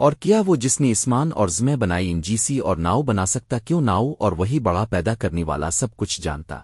اور کیا وہ جس نے اسمان اور زمیں بنائی انجیسی اور ناؤ بنا سکتا کیوں ناؤ اور وہی بڑا پیدا کرنے والا سب کچھ جانتا؟